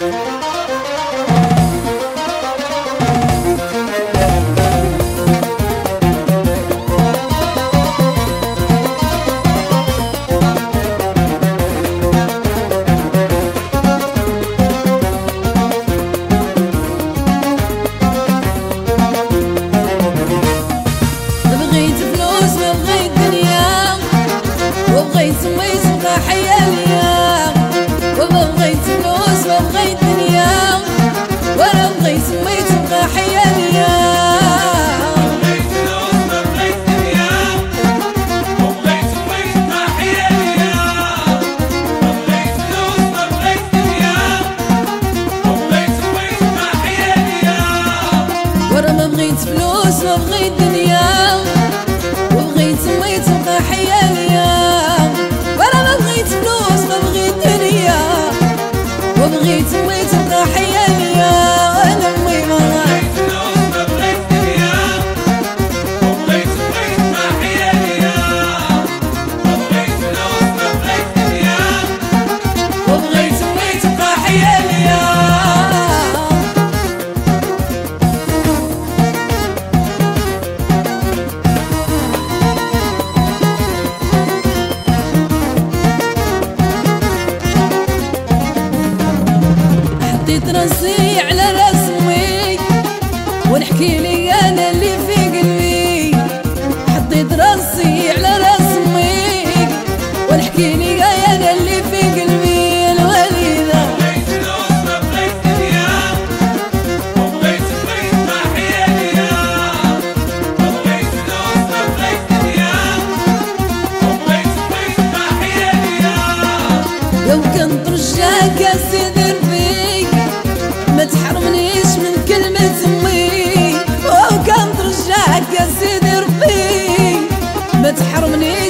Música ترسي على رسمي ونحكي لي أنا اللي في قلبي. حطيت راسي على رسمي ونحكي لي أنا اللي في قلبي. الوليدة لو كنت رجاك يا سيدي تحرمنيش من كلمة أمي. وكان ترجعك يا سيدي ربي. ما تحرمنيش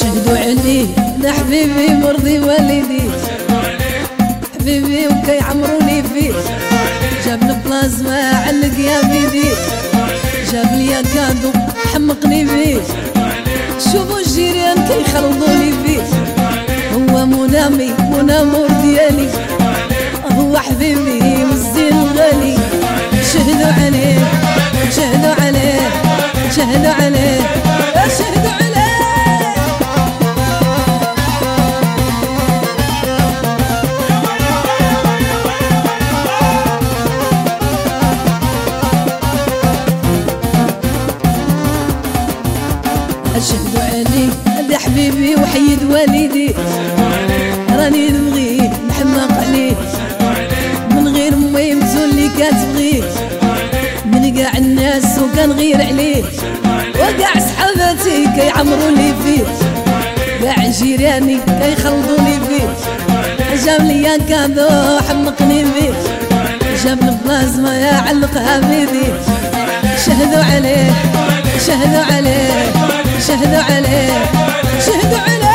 شهدوا عليه ده حبيبي مرضي والدي. حبيبي وكي عمروني فيه. جاب البلازما علقها بيدي. جاب لي cadeau حمقني بيه شوفوا الجيران كي خلطوني فيه. هو mon ami mon amour ديالي. هو حبيبي حبيبي وحيد والدي. راني نبغيه نحماق عليه من غير ما يمتو اللي كتبغيه من قاع الناس وكان غير عليه وقاع صحاباتي كيعمروا لي فيه. قاع جيراني كيخلطوني فيه. جاب لي كادو حمقني بيه جاب البلازما يا علقها بيدي. شهدوا عليه. شهدوا عليه شهدوا عليه.